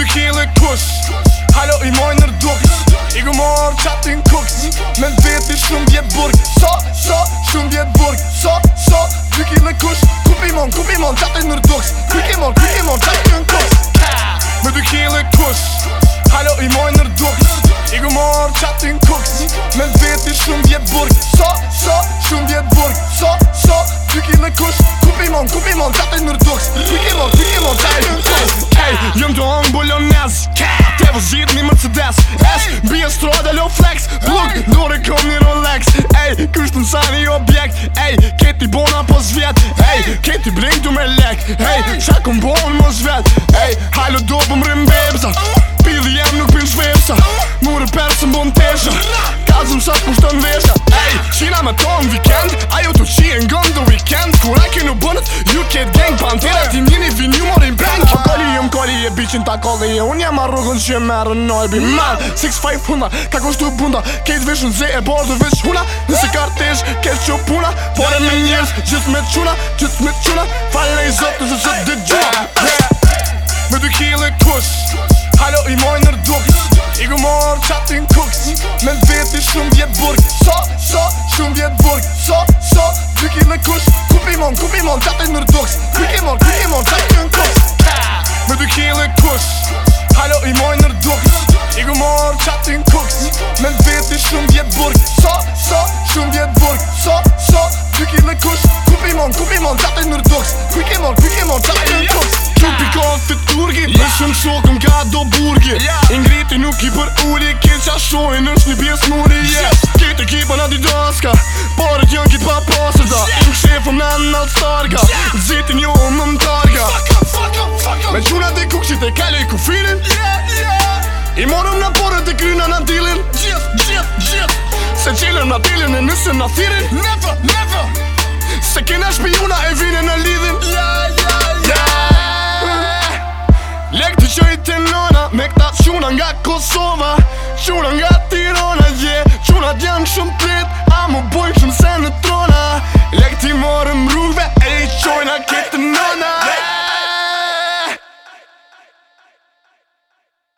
Baby kill e kush Halo i moj nër duks I gu mor qatin kuks Me në veti shumë bjet burg So, so, shumë bjet burg So, so, dy kill e kush Kupi mon, kupi mon, qatin nër duks Kuki mon, kuki mon, qatin nër kush Me dy kill e kush Halo i moj nër duks I gu mor qatin kuks Me në veti shumë bjet burg e nërdoks Pikilo, pikilo, daj, daj, daj Jëm të onë bolonez Te vë zhjit mi Mercedes S, bi e stroj dhe lo flex Plug, dore kom një Rolex Ej, kështë në sa një objekt Ej, keti bona po zvjet Ej, keti blinj du me lek Ej, qa kom bon mos vet Ej, hajlo do pëm po rrim bebzat Pili jem nuk pin shvepsa Mure perë së mbon tesha Kazëm sa pushtë me to po në vikend Ajo të qi e ngëm dhe vikend Kur a kënë bënët, ju ke deng Pantera ti mjeni vin ju morin bank O koli jëm koli e bichin ta koli e Unë jam a rrugën që e merë në albi Man, 6-5 hunda, ka kushtu bunda Kejt vishën zë e borë dhe vish huna Nëse kartesh, kejt që puna Por e me njerës, gjith me quna Gjith me quna, falle i zot nëse zot dhe gjuna Me dy kile kush Halo i moj nër duk I gu me kush Kupi mon, kupi mon, tate nër duks Kupi mon, kupi mon, tate njën kush Me dy le kush Halo i moj nër duks I gu mor qatin kuks Me në veti shumë vjet burg So, so, shumë vjet burg So, so, dy kile kush Kupi mon, kupi mon, tate nër duks Kupi mon, kupi mon, tate njën kush Kupi kon të turgi Me shumë shokëm ka do burgi Ingriti nuk i për uli Kjetë qa shojnë është një pjesë muri Kjetë yeah. ekipa në didaska po, telefon në në në sërga Zitë një unë në më targa Me qunat e kukqit e të kello i kufilin I morëm në porët e kryna në tilin Se qelën në dilin e nësën në thirin Se kena shpijuna e vire në lidhin Lek të qoj e nëna Me këta quna nga Kosova Quna nga Tirona Quna të janë shumë të të morgen move at 8 join again